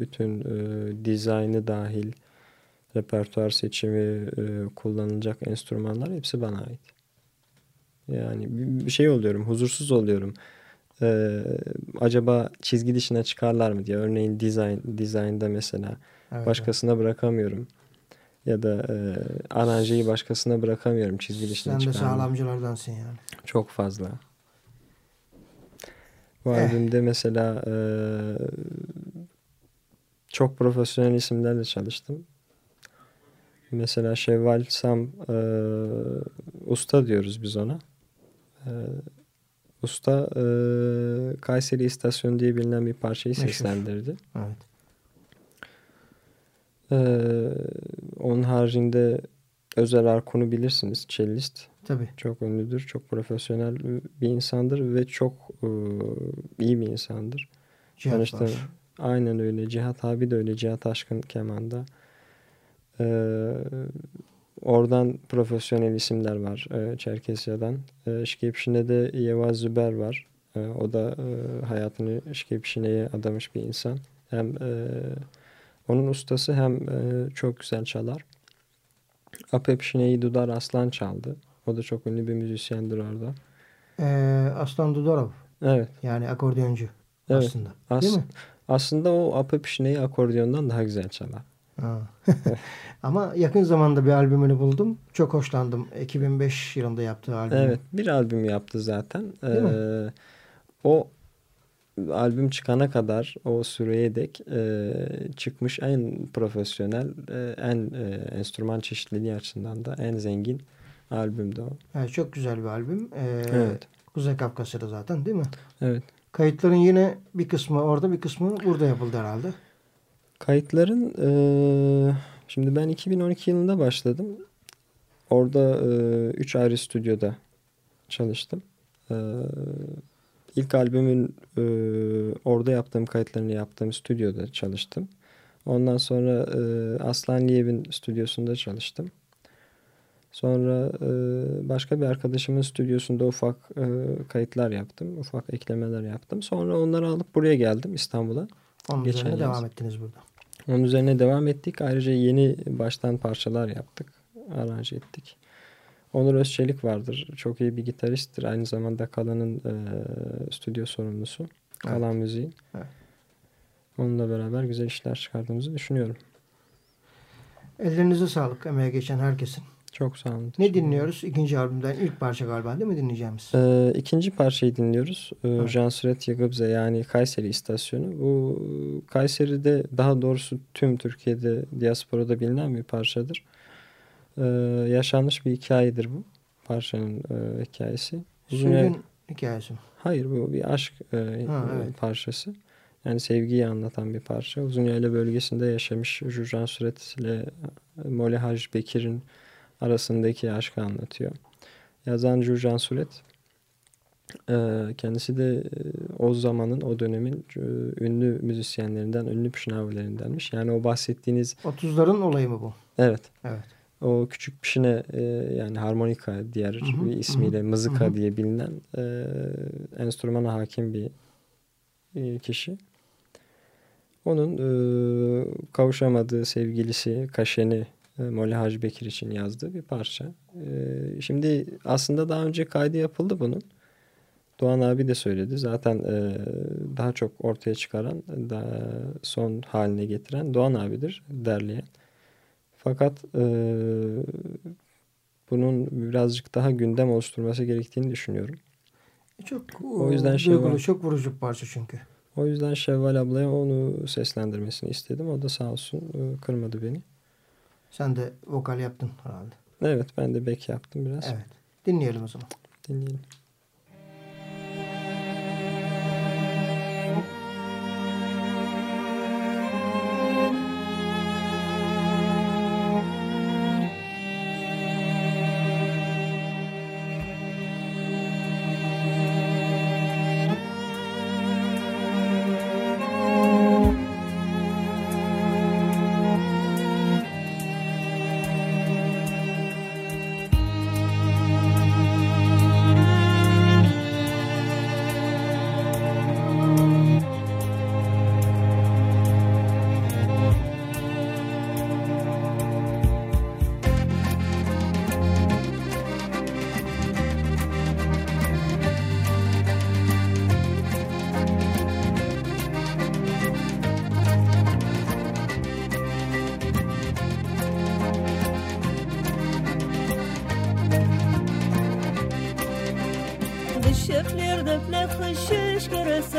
bütün e, dizaynı dahil, repertuar seçimi, e, kullanılacak enstrümanlar hepsi bana ait. Yani bir şey oluyorum, huzursuz oluyorum. e, acaba çizgi dışına çıkarlar mı diye. Örneğin design, design'da mesela Evet, başkasına bırakamıyorum. Ya da e, aranjeyi başkasına bırakamıyorum çizgi dışına Sen de sağlamcılardansın yani. Çok fazla. Bu Eh. albümde mesela e, çok profesyonel isimlerle çalıştım. Mesela Şevval Sam e, usta diyoruz biz ona. E, usta e, Kayseri İstasyonu diye bilinen bir parçayı seslendirdi. Evet. Ee, onun haricinde Özer Arkun'u bilirsiniz. Cellist. Tabii. Çok ünlüdür. Çok profesyonel bir insandır ve çok e, iyi bir insandır. Cihat Tanıştım. var. Aynen öyle. Cihat abi de öyle. Cihat Aşkın kemanda. Ee, oradan profesyonel isimler var e, Çerkesya'dan. E, Şkepşine'de de Yevaz Züber var. E, o da e, hayatını Şkepşine'ye adamış bir insan. Hem e, onun ustası hem e, çok güzel çalar. Apepşine'yi Dudar Aslan çaldı. O da çok ünlü bir müzisyendir orada. Ee, Aslan Dudorov. Evet. Yani akordeoncu Evet. aslında. As- Değil mi? Aslında o Apepşine'yi akordiyondan daha güzel çalar. [laughs] Ama yakın zamanda bir albümünü buldum. Çok hoşlandım. 2005 yılında yaptığı albüm. Evet, bir albüm yaptı zaten. Değil mi? Ee, o albüm çıkana kadar o süreye dek e, çıkmış en profesyonel, e, en e, enstrüman çeşitliliği açısından da en zengin albümdü o. Evet, çok güzel bir albüm. Ee, Evet. Kuzey Kafkasya'da zaten değil mi? Evet. Kayıtların yine bir kısmı orada bir kısmı burada yapıldı herhalde. Kayıtların e, şimdi ben 2012 yılında başladım. Orada 3 ayrı stüdyoda çalıştım. E, ilk albümün e, orada yaptığım kayıtlarını yaptığım stüdyoda çalıştım. Ondan sonra e, Aslan Liyev'in stüdyosunda çalıştım. Sonra e, başka bir arkadaşımın stüdyosunda ufak e, kayıtlar yaptım. Ufak eklemeler yaptım. Sonra onları alıp buraya geldim İstanbul'a. Onun Geçen üzerine yaz. devam ettiniz burada. Onun üzerine devam ettik. Ayrıca yeni baştan parçalar yaptık. Aranje ettik. Onur Özçelik vardır. Çok iyi bir gitaristtir. Aynı zamanda Kalan'ın e, stüdyo sorumlusu. Kalan Müziği. Evet. Onunla beraber güzel işler çıkardığımızı düşünüyorum. Ellerinize sağlık emeğe geçen herkesin. Çok sağ olun. Ne dinliyoruz? İkinci albümden ilk parça galiba değil mi dinleyeceğimiz? Ee, ikinci parçayı dinliyoruz. Ee, Evet. Jansuret Yagıbze yani Kayseri istasyonu. Bu Kayseri'de daha doğrusu tüm Türkiye'de diasporada bilinen bir parçadır. Ee, yaşanmış bir hikayedir bu. Parçanın e, hikayesi. Uzun Sürgün yıl- hikayesi mi? Hayır bu bir aşk e, Ha, evet. parçası. Yani sevgiyi anlatan bir parça. Uzunyayla bölgesinde yaşamış Jurjan Suret ile Mole Hacı Bekir'in arasındaki aşkı anlatıyor. Yazan Jurjan Suret e, kendisi de e, o zamanın, o dönemin e, ünlü müzisyenlerinden, ünlü pişinavilerindenmiş. Yani o bahsettiğiniz 30'ların olayı mı bu? evet Evet. o küçük pişine yani harmonika diğer Hı hı, bir ismiyle hı. mızıka Hı diye bilinen enstrümana hakim bir kişi. Onun kavuşamadığı sevgilisi Kaşen'i e, Molly Hacı Bekir için yazdığı bir parça. E, şimdi aslında daha önce kaydı yapıldı bunun. Doğan abi de söyledi. Zaten e, daha çok ortaya çıkaran, daha son haline getiren Doğan abidir derleyen. Fakat e, bunun birazcık daha gündem oluşturması gerektiğini düşünüyorum. Çok O yüzden duygulu, var. çok vurucu bir parça çünkü. O yüzden Şevval ablaya onu seslendirmesini istedim. O da sağ olsun kırmadı beni. Sen de vokal yaptın herhalde. Evet ben de back yaptım biraz. Evet. Dinleyelim o zaman. Dinleyelim.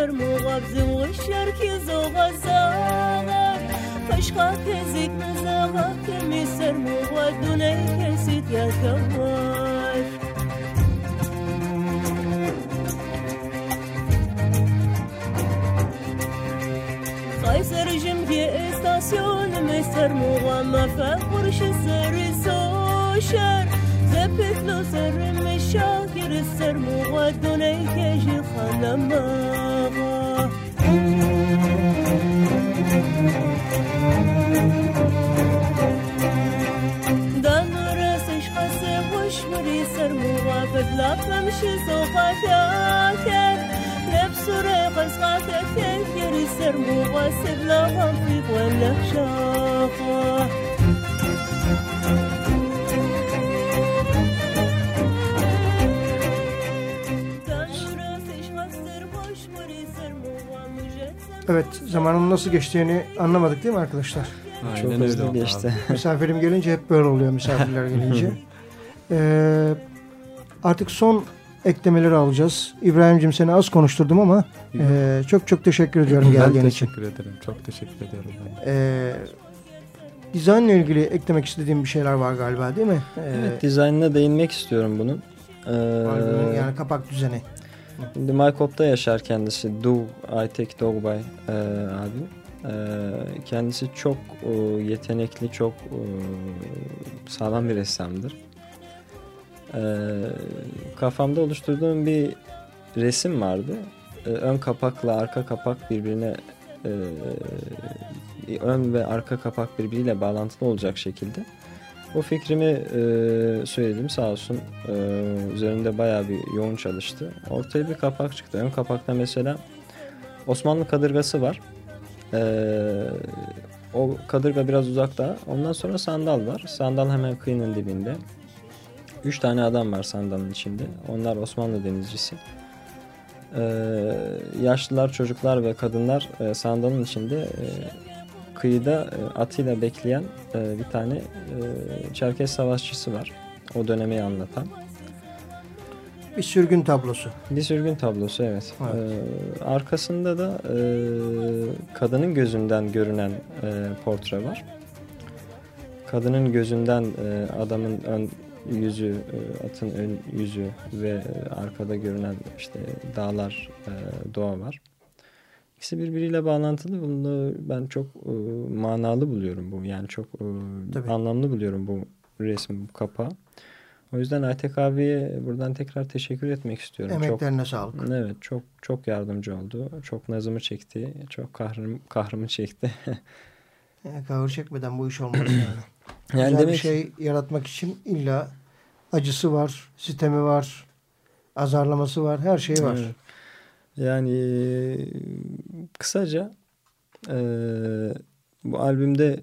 در مغبز مغشر که زوغا زاغر فشقا که زیگ مزاغا که میسر مغبا دونه که سید یا گوار خایسر جم که استاسیون میسر مغبا مفقرش سر سوشر. زپت لو سر مشاکر سر مغبا دونه که جی خانمان مغافد لا فمشي سوقا شاكر نفس ريقس قاتل يري سر مغاسب لا غفيق ولا شاقا Evet zamanın nasıl geçtiğini anlamadık değil mi arkadaşlar? Aynen Çok öyle hızlı oldu geçti. abi. Misafirim gelince hep böyle oluyor misafirler gelince. [laughs] Ee, artık son eklemeleri alacağız. İbrahim'cim seni az konuşturdum ama e, çok çok teşekkür ediyorum geldiğin için. teşekkür ederim. Çok teşekkür ediyorum. Ben. Ee, dizaynla ilgili eklemek istediğim bir şeyler var galiba değil mi? Ee, Evet, dizaynına değinmek istiyorum bunun. Ee, albümün yani kapak düzeni. Şimdi Maykop'ta yaşar kendisi. Do, I Take Dog By e, abim. E, kendisi çok e, yetenekli, çok e, sağlam bir ressamdır. E, kafamda oluşturduğum bir resim vardı. E, ön kapakla arka kapak birbirine e, ön ve arka kapak birbiriyle bağlantılı olacak şekilde. O fikrimi e, söyledim sağ olsun. E, üzerinde bayağı bir yoğun çalıştı. Ortaya bir kapak çıktı. Ön kapakta mesela Osmanlı kadırgası var. O kadırga biraz uzakta. Ondan sonra sandal var. Sandal hemen kıyının dibinde. Üç tane adam var sandalın içinde. Onlar Osmanlı denizcisi. E, yaşlılar, çocuklar ve kadınlar e, sandalın içinde e, kıyıda e, atıyla bekleyen e, bir tane e, Çerkes savaşçısı var. O dönemi anlatan. Bir sürgün tablosu. Bir sürgün tablosu evet. Evet. E, arkasında da e, kadının gözünden görünen e, portre var. Kadının gözünden e, adamın ön yüzü, e, atın ön yüzü ve e, arkada görünen işte dağlar, e, doğa var. İkisi birbiriyle bağlantılı. Bunu ben çok e, manalı buluyorum bu. Yani çok e, Tabii. anlamlı buluyorum bu resim, bu kapağı. O yüzden Aytek abiye buradan tekrar teşekkür etmek istiyorum. Emeklerine çok, sağlık. Evet, çok çok yardımcı oldu. Çok nazımı çekti. Çok kahrım, kahrımı çekti. [laughs] Yani kahır çekmeden bu iş olmaz yani. Yani Güzel demek bir şey yaratmak için illa acısı var, sitemi var, azarlaması var, her şey var. Evet. Yani e, kısaca e, bu albümde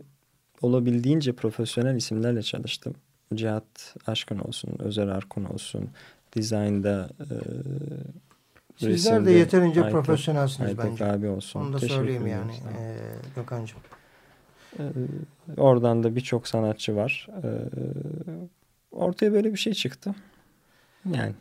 olabildiğince profesyonel isimlerle çalıştım. Cihat Aşkın olsun, Özer Arkun olsun, dizaynda e, Sizler de yeterince Aytek- profesyonelsiniz Aytek bence. abi olsun. Onu da Teşekkür söyleyeyim yani ee, Gökhan'cığım. Ee, Oradan da birçok sanatçı var. Ee, Ortaya böyle bir şey çıktı. Yani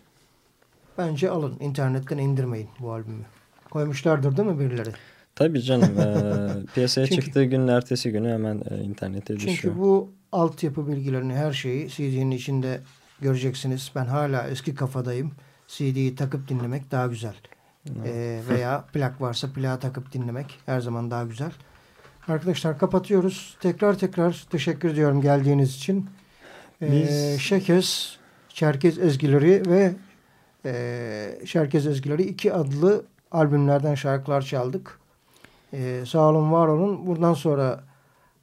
Bence alın. internetten indirmeyin bu albümü. Koymuşlardır değil mi birileri? tabii canım e, [laughs] piyasaya Çünkü- çıktığı günün ertesi günü hemen e, internete düşüyor. Çünkü bu altyapı bilgilerini her şeyi CD'nin içinde göreceksiniz. Ben hala eski kafadayım. CD'yi takıp dinlemek daha güzel. Ee, veya plak varsa plağı takıp dinlemek her zaman daha güzel. Arkadaşlar kapatıyoruz. Tekrar tekrar teşekkür ediyorum geldiğiniz için. Ee, Biz- Şekes, Çerkez Ezgileri ve e, Çerkez Ezgileri iki adlı albümlerden şarkılar çaldık. Ee, sağ olun, var olun. Buradan sonra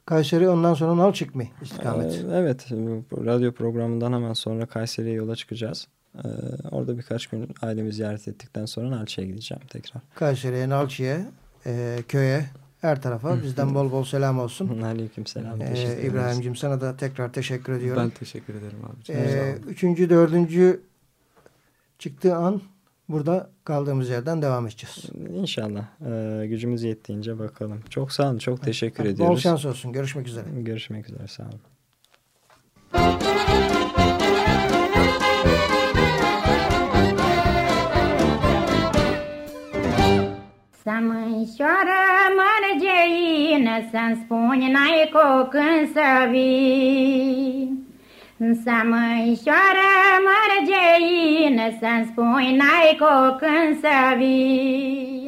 Kayseri, ondan sonra Nalçık mı istikamet? Ee, Evet, radyo programından hemen sonra Kayseri'ye yola çıkacağız. Ee, Orada birkaç gün ailemi ziyaret ettikten sonra Nalçı'ya gideceğim tekrar. Kayseri'ye, Nalçı'ya, e, köye, her tarafa bizden bol bol selam olsun. [laughs] Aleyküm selam. Ee. İbrahim'cim sana da tekrar teşekkür ediyorum. Ben teşekkür ederim abiciğim. Ee, üçüncü, dördüncü çıktığı an burada kaldığımız yerden devam edeceğiz. İnşallah. Ee, gücümüz yettiğince bakalım. Çok sağ olun. Çok teşekkür Bol ediyoruz. şans olsun. Görüşmek üzere. Görüşmek üzere. Sağ olun. Să-mi spuni n-ai cu când să vii. Să mânșoară mărgeină, Să-mi spuni n-ai cu când să vii.